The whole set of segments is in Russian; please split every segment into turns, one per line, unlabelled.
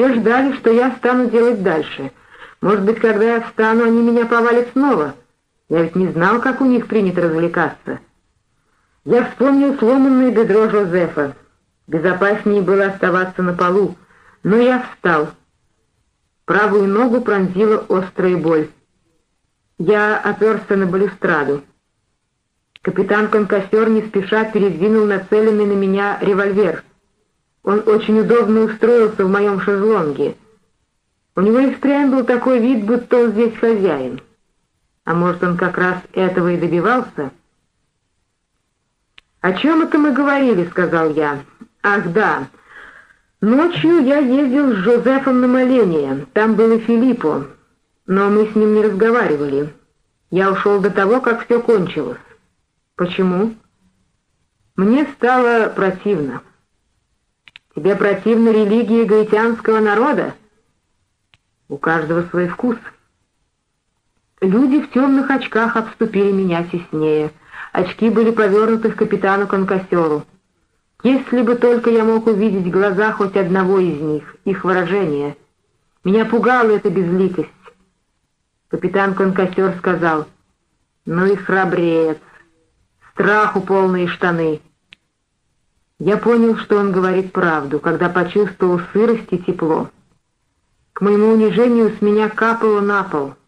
Все ждали, что я стану делать дальше. Может быть, когда я встану, они меня повалят снова. Я ведь не знал, как у них принято развлекаться. Я вспомнил сломанное бедро Жозефа. Безопаснее было оставаться на полу, но я встал. Правую ногу пронзила острая боль. Я оперся на балюстраду. Капитан-конкассер не спеша передвинул нацеленный на меня револьвер. Он очень удобно устроился в моем шезлонге. У него и впрямь был такой вид, будто он здесь хозяин. А может, он как раз этого и добивался? «О чем это мы говорили?» — сказал я. «Ах, да. Ночью я ездил с Жозефом на моление. Там был и Филиппо. Но мы с ним не разговаривали. Я ушел до того, как все кончилось. Почему?» «Мне стало противно». «Тебе противна религия гаитянского народа?» «У каждого свой вкус». Люди в темных очках обступили меня теснее. Очки были повернуты к капитану Конкассеру. Если бы только я мог увидеть глаза хоть одного из них, их выражение. Меня пугала эта безликость. Капитан Конкассер сказал, «Ну и храбрец, страху полные штаны». Я понял, что он говорит правду, когда почувствовал сырость и тепло. К моему унижению с меня капало на пол —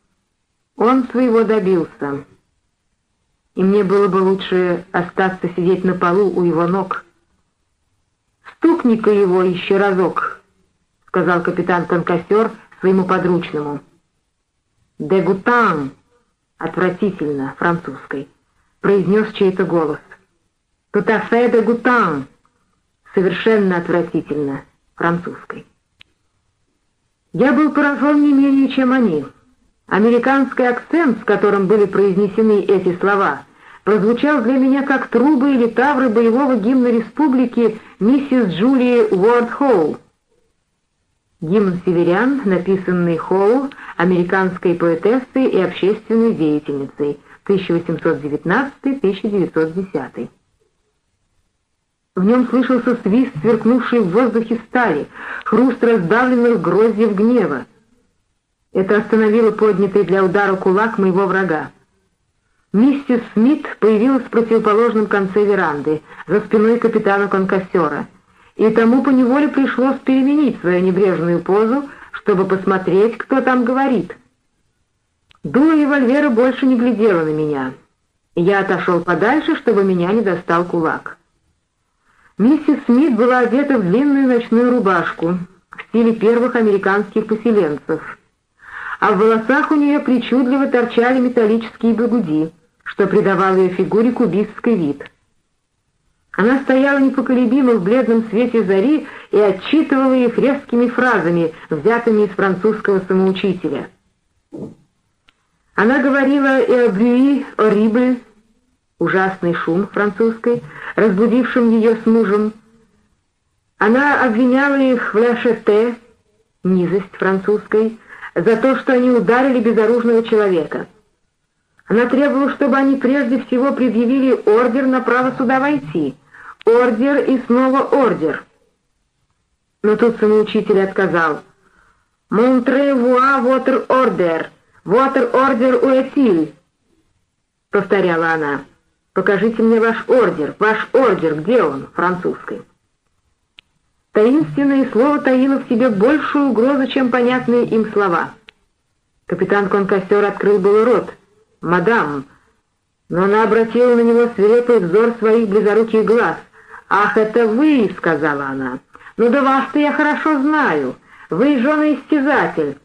он своего добился. И мне было бы лучше остаться сидеть на полу у его ног. «Стукни-ка его еще разок», — сказал капитан-конкассер своему подручному. «Дегутан» — отвратительно, французской, — произнес чей-то голос. «Тутафе дегутан» — совершенно отвратительно, французской. Я был поражен не менее, чем они — Американский акцент, с которым были произнесены эти слова, прозвучал для меня как трубы или тавры боевого гимна республики миссис Джулии Уорд Хоу. Гимн северян, написанный Хоу, американской поэтессой и общественной деятельницей, 1819-1910. В нем слышался свист, сверкнувший в воздухе стали, хруст раздавленных гроздьев гнева. Это остановило поднятый для удара кулак моего врага. Миссис Смит появилась в противоположном конце веранды, за спиной капитана конкассера, и тому поневоле пришлось переменить свою небрежную позу, чтобы посмотреть, кто там говорит. Дуло револьвера больше не глядело на меня. Я отошел подальше, чтобы меня не достал кулак. Миссис Смит была одета в длинную ночную рубашку в стиле первых американских поселенцев — а в волосах у нее причудливо торчали металлические бегуди, что придавало ее фигуре кубистский вид. Она стояла непоколебимо в бледном свете зари и отчитывала их резкими фразами, взятыми из французского самоучителя. Она говорила и о «брюи орибль», ужасный шум французской, разбудившим ее с мужем. Она обвиняла их в «ля низость французской, за то, что они ударили безоружного человека. Она требовала, чтобы они прежде всего предъявили ордер на право суда войти. Ордер и снова ордер. Но тут самоучитель отказал. «Монтре вуа вотер ордер, вотер ордер уэтиль», — повторяла она. «Покажите мне ваш ордер, ваш ордер, где он?» французской. Таинственное слово таило в себе большую угрозу, чем понятные им слова. Капитан Конкассер открыл был рот. «Мадам!» Но она обратила на него свирепый взор своих близоруких глаз. «Ах, это вы!» — сказала она. «Ну да вас-то я хорошо знаю. Вы жена-истязатель».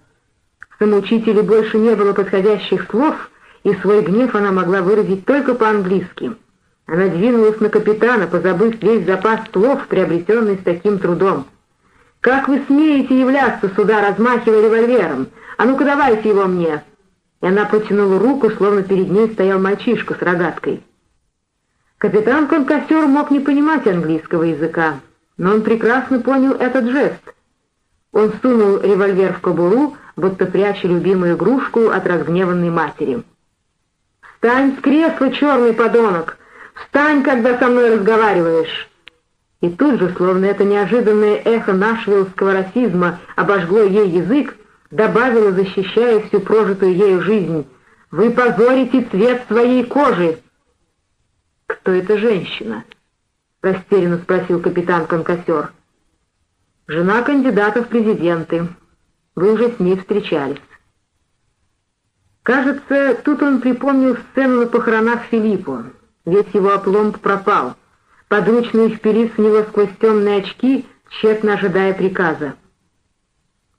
В самоучителе больше не было подходящих слов, и свой гнев она могла выразить только по-английски. Она двинулась на капитана, позабыв весь запас слов, приобретенный с таким трудом. «Как вы смеете являться сюда, размахивая револьвером? А ну-ка давайте его мне!» И она протянула руку, словно перед ней стоял мальчишка с рогаткой. Капитан Конкассер мог не понимать английского языка, но он прекрасно понял этот жест. Он сунул револьвер в кобуру, будто пряча любимую игрушку от разгневанной матери. «Встань с кресла, черный подонок!» Встань, когда со мной разговариваешь!» И тут же, словно это неожиданное эхо нашвиллского расизма обожгло ей язык, добавила, защищая всю прожитую ею жизнь, «Вы позорите цвет своей кожи!» «Кто эта женщина?» — растерянно спросил капитан Конкосер. «Жена кандидата в президенты. Вы уже с ней встречались». Кажется, тут он припомнил сцену на похоронах Филиппа. Весь его опломб пропал. Подручные впились в него сквозь темные очки, тщетно ожидая приказа.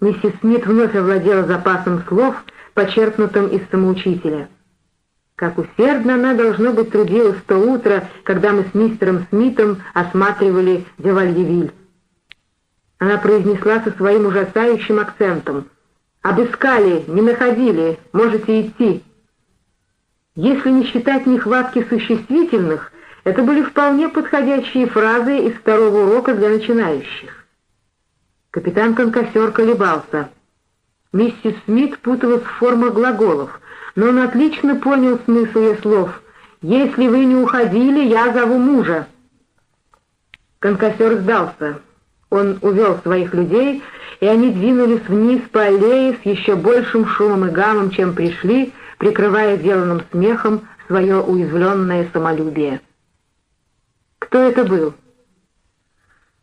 Миссис Смит вновь овладела запасом слов, почерпнутым из самоучителя. Как усердно она, должно быть, трудилась то утро, когда мы с мистером Смитом осматривали Девальевиль. Она произнесла со своим ужасающим акцентом. «Обыскали, не находили, можете идти». Если не считать нехватки существительных, это были вполне подходящие фразы из второго урока для начинающих. Капитан Конкассер колебался. Миссис Смит путалась в формах глаголов, но он отлично понял смысл ее слов. «Если вы не уходили, я зову мужа». Конкассер сдался. Он увел своих людей, и они двинулись вниз по аллее с еще большим шумом и гамом, чем пришли, прикрывая сделанным смехом свое уязвленное самолюбие. «Кто это был?»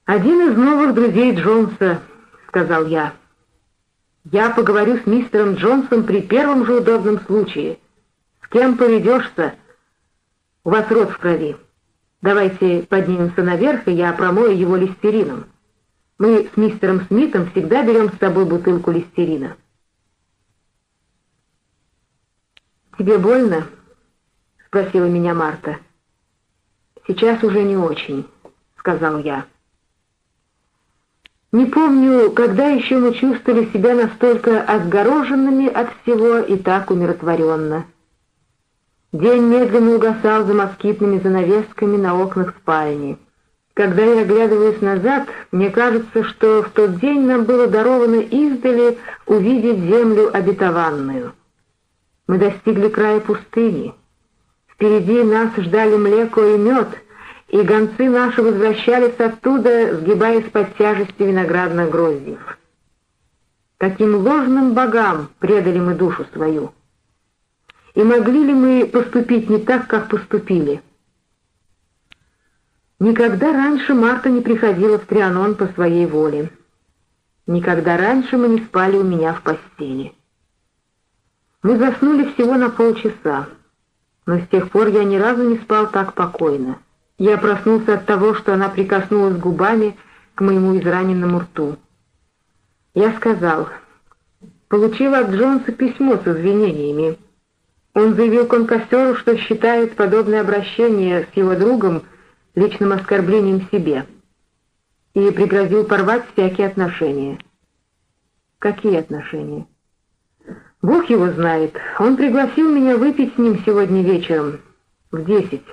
«Один из новых друзей Джонса», — сказал я. «Я поговорю с мистером Джонсом при первом же удобном случае. С кем поведешься? У вас рот в крови. Давайте поднимемся наверх, и я промою его листерином. Мы с мистером Смитом всегда берем с собой бутылку листерина». «Тебе больно?» — спросила меня Марта. «Сейчас уже не очень», — сказал я. Не помню, когда еще мы чувствовали себя настолько отгороженными от всего и так умиротворенно. День медленно угасал за москитными занавесками на окнах спальни. Когда я оглядываюсь назад, мне кажется, что в тот день нам было даровано издали увидеть землю обетованную. Мы достигли края пустыни. Впереди нас ждали млеко и мед, и гонцы наши возвращались оттуда, сгибаясь под тяжестью виноградных гроздьев. Каким ложным богам предали мы душу свою? И могли ли мы поступить не так, как поступили? Никогда раньше Марта не приходила в Трианон по своей воле. Никогда раньше мы не спали у меня в постели. Мы заснули всего на полчаса но с тех пор я ни разу не спал так покойно. Я проснулся от того, что она прикоснулась губами к моему израненному рту. Я сказал, получил от Джонса письмо с извинениями. Он заявил конкассеру, что считает подобное обращение с его другом личным оскорблением себе и пригрозил порвать всякие отношения. Какие отношения? Бог его знает. Он пригласил меня выпить с ним сегодня вечером в десять.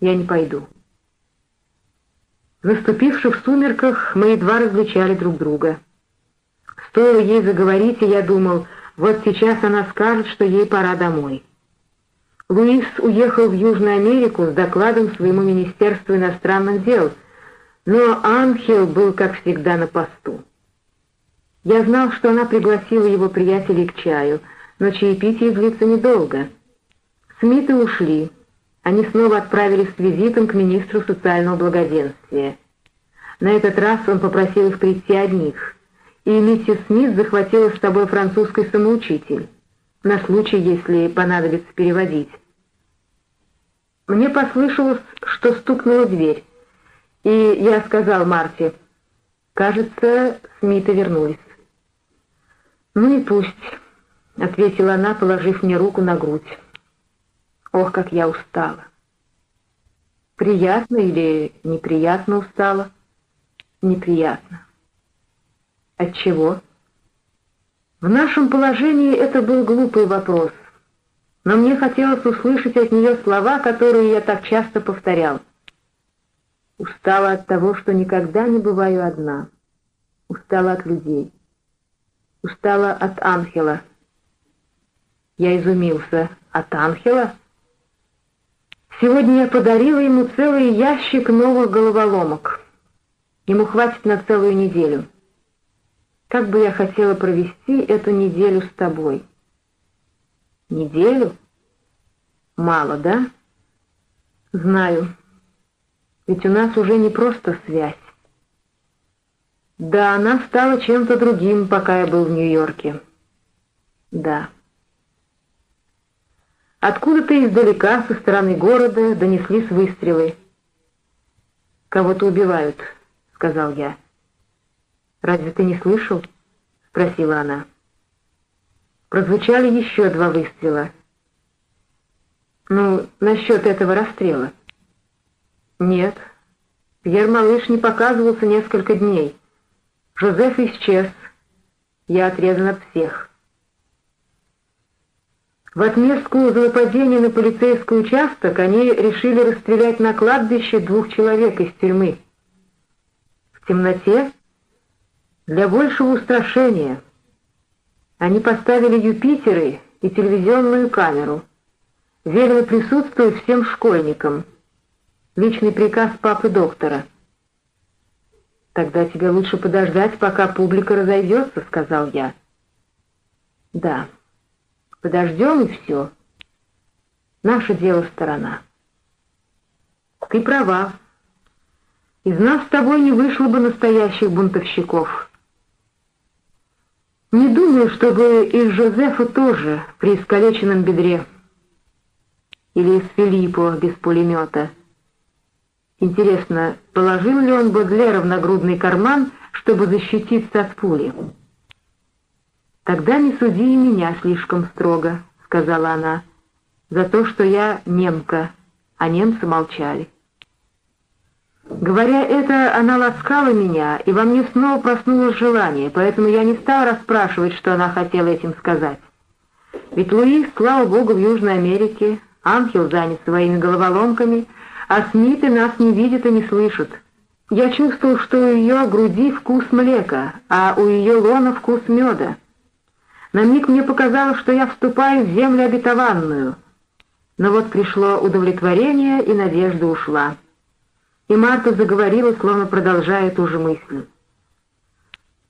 Я не пойду. В сумерках мы едва различали друг друга. Стоило ей заговорить, и я думал, вот сейчас она скажет, что ей пора домой. Луис уехал в Южную Америку с докладом своему Министерству иностранных дел, но Анхел был, как всегда, на посту. Я знал, что она пригласила его приятелей к чаю, но чаепитие длится недолго. Смиты ушли. Они снова отправились с визитом к министру социального благоденствия. На этот раз он попросил их прийти одних, и миссис Смит захватила с собой французский самоучитель, на случай, если понадобится переводить. Мне послышалось, что стукнула дверь, и я сказал Марте, «Кажется, Смиты вернулись». «Ну и пусть», — ответила она, положив мне руку на грудь. «Ох, как я устала!» «Приятно или неприятно устала?» «Неприятно». «Отчего?» В нашем положении это был глупый вопрос, но мне хотелось услышать от нее слова, которые я так часто повторял. Устала от того, что никогда не бываю одна. Устала от людей устала от Анхела. Я изумился. От Анхела? Сегодня я подарила ему целый ящик новых головоломок. Ему хватит на целую неделю. Как бы я хотела провести эту неделю с тобой. Неделю? Мало, да? Знаю. Ведь у нас уже не просто связь. Да, она стала чем-то другим, пока я был в Нью-Йорке. Да. Откуда-то издалека, со стороны города, донеслись выстрелы. «Кого-то убивают», — сказал я. «Разве ты не слышал?» — спросила она. Прозвучали еще два выстрела. «Ну, насчет этого расстрела?» «Нет. Пьер Малыш не показывался несколько дней. Жозеф исчез. Я отрезан от всех». В отместку за нападение на полицейский участок они решили расстрелять на кладбище двух человек из тюрьмы. В темноте? Для большего устрашения. Они поставили Юпитеры и телевизионную камеру. Велели присутствовать всем школьникам. Личный приказ папы доктора. «Тогда тебе лучше подождать, пока публика разойдется», — сказал я. «Да». Подождем и все. Наше дело сторона. Ты права. Из нас с тобой не вышло бы настоящих бунтовщиков. Не думаю, чтобы из Жозефа тоже при искалеченном бедре. Или из Филиппо без пулемета. Интересно, положил ли он Бодлера в нагрудный карман, чтобы защититься от пули? «Тогда не суди и меня слишком строго», — сказала она, — «за то, что я немка», а немцы молчали. Говоря это, она ласкала меня, и во мне снова проснулось желание, поэтому я не стал расспрашивать, что она хотела этим сказать. Ведь Луис, слава богу, в Южной Америке, ангел занят своими головоломками, а Смиты нас не видят и не слышат. Я чувствовал, что у ее груди вкус млека, а у ее лона вкус меда. На миг мне показалось, что я вступаю в землю обетованную. Но вот пришло удовлетворение, и надежда ушла. И Марта заговорила, словно продолжая ту же мысль.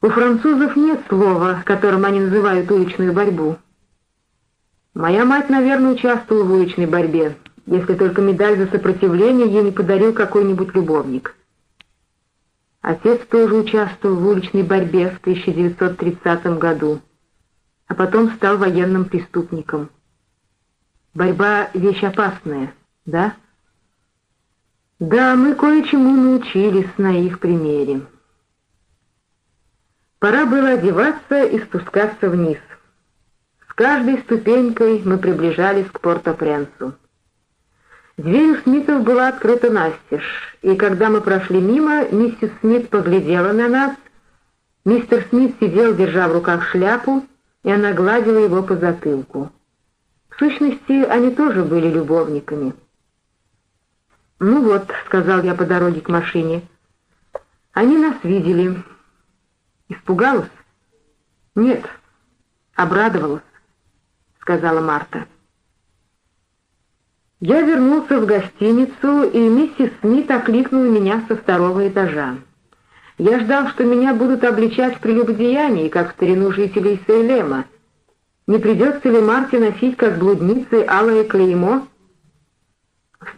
У французов нет слова, которым они называют уличную борьбу. Моя мать, наверное, участвовала в уличной борьбе, если только медаль за сопротивление ей не подарил какой-нибудь любовник. Отец тоже участвовал в уличной борьбе в 1930 году а потом стал военным преступником. Борьба — вещь опасная, да? Да, мы кое-чему научились на их примере. Пора было одеваться и спускаться вниз. С каждой ступенькой мы приближались к Порто-Пренсу. Дверь у Смитов была открыта настежь, и когда мы прошли мимо, миссис Смит поглядела на нас. Мистер Смит сидел, держа в руках шляпу, и она гладила его по затылку. В сущности, они тоже были любовниками. «Ну вот», — сказал я по дороге к машине, — «они нас видели». «Испугалась?» «Нет, обрадовалась», — сказала Марта. Я вернулся в гостиницу, и миссис Смит окликнула меня со второго этажа. Я ждал, что меня будут обличать в прелюбодеянии, как старину жителей Сейлема. Не придется ли Марте носить, как блудницы, алое клеймо?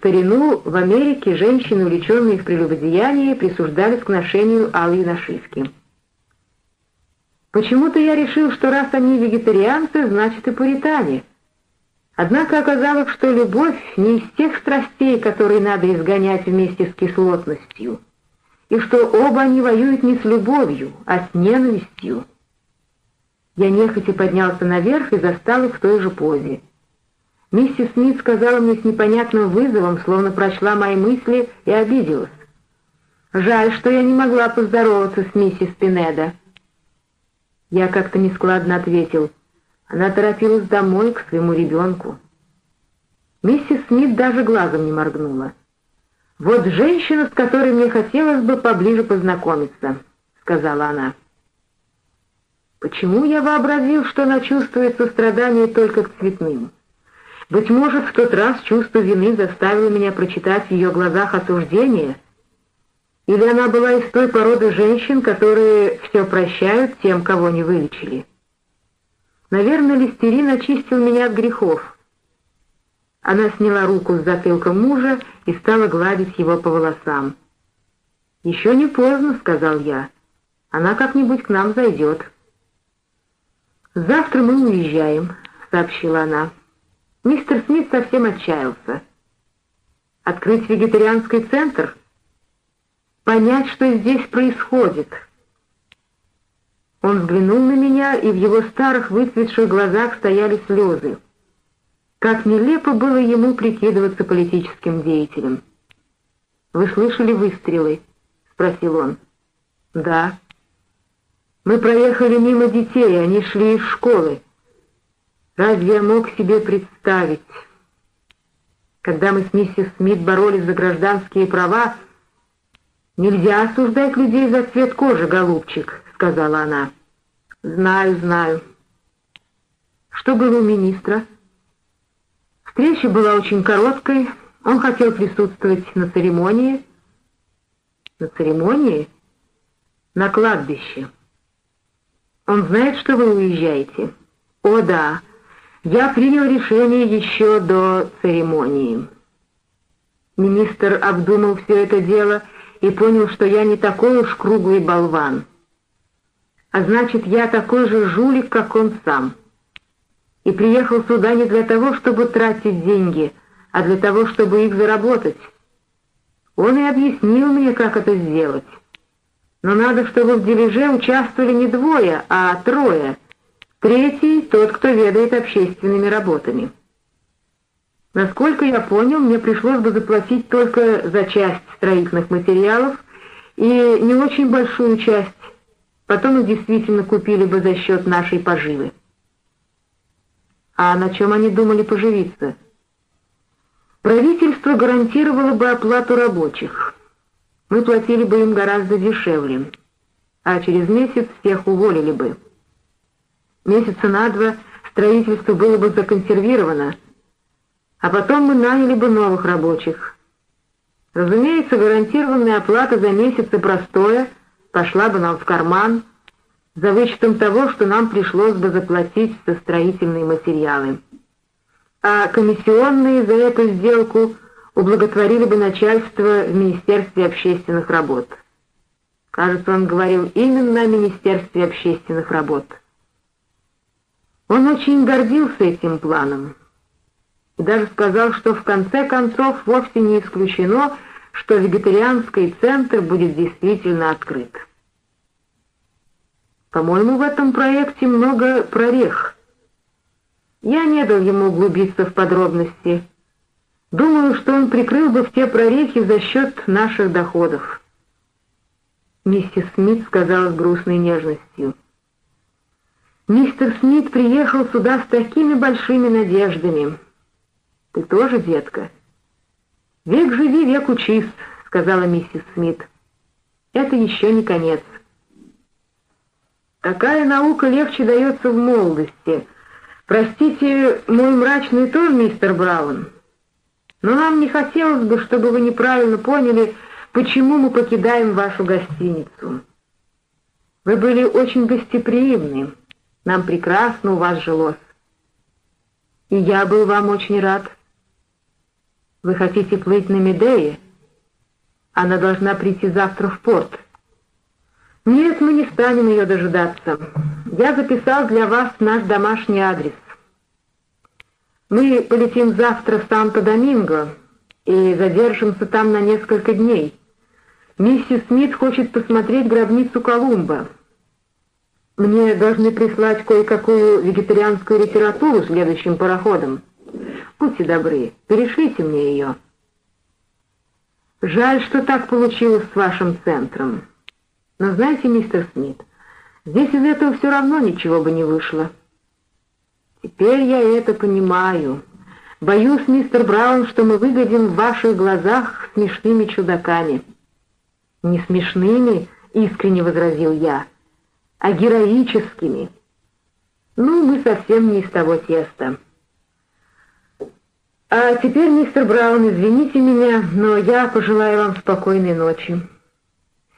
Старину в Америке женщины, увлеченные в прелюбодеянии, присуждались к ношению алой нашивки. Почему-то я решил, что раз они вегетарианцы, значит и пуритане. Однако оказалось, что любовь не из тех страстей, которые надо изгонять вместе с кислотностью и что оба они воюют не с любовью, а с ненавистью. Я нехотя поднялся наверх и застал их в той же позе. Миссис Смит сказала мне с непонятным вызовом, словно прочла мои мысли и обиделась. Жаль, что я не могла поздороваться с миссис Пинеда. Я как-то нескладно ответил. Она торопилась домой к своему ребенку. Миссис Смит даже глазом не моргнула. «Вот женщина, с которой мне хотелось бы поближе познакомиться», — сказала она. «Почему я вообразил, что она чувствует сострадание только к цветным? Быть может, в тот раз чувство вины заставило меня прочитать в ее глазах осуждение? Или она была из той породы женщин, которые все прощают тем, кого не вылечили? Наверное, Листерин очистил меня от грехов. Она сняла руку с затылка мужа и стала гладить его по волосам. «Еще не поздно», — сказал я. «Она как-нибудь к нам зайдет». «Завтра мы уезжаем», — сообщила она. Мистер Смит совсем отчаялся. «Открыть вегетарианский центр?» «Понять, что здесь происходит». Он взглянул на меня, и в его старых выцветших глазах стояли слезы. Как нелепо было ему прикидываться политическим деятелем. «Вы слышали выстрелы?» — спросил он. «Да». «Мы проехали мимо детей, они шли из школы. Разве я мог себе представить? Когда мы с миссис Смит боролись за гражданские права, «Нельзя осуждать людей за цвет кожи, голубчик», — сказала она. «Знаю, знаю». Что было у министра? Встреча была очень короткой. Он хотел присутствовать на церемонии. На церемонии? На кладбище. Он знает, что вы уезжаете? О, да. Я принял решение еще до церемонии. Министр обдумал все это дело и понял, что я не такой уж круглый болван. А значит, я такой же жулик, как он сам. И приехал сюда не для того, чтобы тратить деньги, а для того, чтобы их заработать. Он и объяснил мне, как это сделать. Но надо, чтобы в дележе участвовали не двое, а трое — Третий — тот, кто ведает общественными работами. Насколько я понял, мне пришлось бы заплатить только за часть строительных материалов и не очень большую часть. Потом их действительно купили бы за счет нашей поживы. А на чем они думали поживиться? Правительство гарантировало бы оплату рабочих. Мы платили бы им гораздо дешевле, а через месяц всех уволили бы. Месяца на два строительство было бы законсервировано, а потом мы наняли бы новых рабочих. Разумеется, гарантированная оплата за месяцы простое пошла бы нам в карман, за вычетом того, что нам пришлось бы заплатить за строительные материалы. А комиссионные за эту сделку ублаготворили бы начальство в Министерстве общественных работ. Кажется, он говорил именно о Министерстве общественных работ. Он очень гордился этим планом даже сказал, что в конце концов вовсе не исключено, что вегетарианский центр будет действительно открыт. По-моему, в этом проекте много прорех. Я не дал ему углубиться в подробности. Думаю, что он прикрыл бы все прорехи за счет наших доходов. Миссис Смит сказала с грустной нежностью — Мистер Смит приехал сюда с такими большими надеждами. Ты тоже, детка? Век живи, век учись, сказала миссис Смит. Это еще не конец. Такая наука легче дается в молодости. Простите мой мрачный тон, мистер Браун, но нам не хотелось бы, чтобы вы неправильно поняли, почему мы покидаем вашу гостиницу. Вы были очень гостеприимны. Нам прекрасно у вас жилось. И я был вам очень рад. Вы хотите плыть на Медее? Она должна прийти завтра в порт. Нет, мы не станем ее дожидаться. Я записал для вас наш домашний адрес. Мы полетим завтра в Санто-Доминго и задержимся там на несколько дней. Миссис Смит хочет посмотреть гробницу Колумба. Мне должны прислать кое-какую вегетарианскую литературу следующим пароходом. Будьте добры, перешлите мне ее. Жаль, что так получилось с вашим центром. Но знаете, мистер Смит, здесь из этого все равно ничего бы не вышло. Теперь я это понимаю. Боюсь, мистер Браун, что мы выглядим в ваших глазах смешными чудаками. Не смешными, искренне возразил я а героическими. Ну, мы совсем не из того теста. А теперь, мистер Браун, извините меня, но я пожелаю вам спокойной ночи.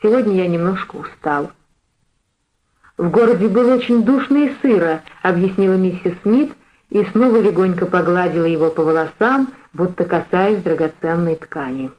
Сегодня я немножко устал». «В городе было очень душно и сыро», — объяснила миссис Смит и снова легонько погладила его по волосам, будто касаясь драгоценной ткани.